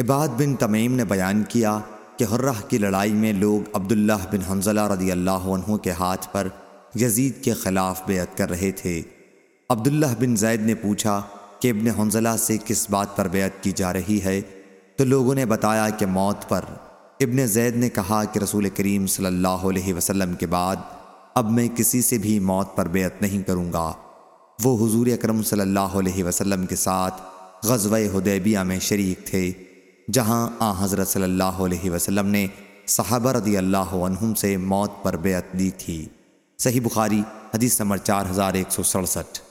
عباد بن تمیم نے بیان کیا کہ حرہ کی لڑائی میں لوگ عبداللہ بن حنزلہ رضی اللہ عنہ کے ہاتھ پر یزید کے خلاف بیعت کر رہے تھے۔ عبداللہ بن زید نے پوچھا کہ ابن حنزلہ سے کس بات پر بیعت کی جا رہی ہے؟ تو لوگوں نے بتایا کہ موت پر۔ ابن زید نے کہا کہ رسول کریم صلی اللہ علیہ وسلم کے بعد اب میں کسی سے بھی موت پر بیعت نہیں کروں گا۔ وہ حضور اکرم صلی اللہ علیہ وسلم کے ساتھ غزوہ حدیبیہ میں شریک تھے۔ جہاں آ حضرت صلی اللہ علیہ وسلم نے صحابہ رضی اللہ عنہم سے موت پر بیعت دی تھی۔ صحیح بخاری، حدیث نمبر چار ہزار ایک سو سڑسٹھ۔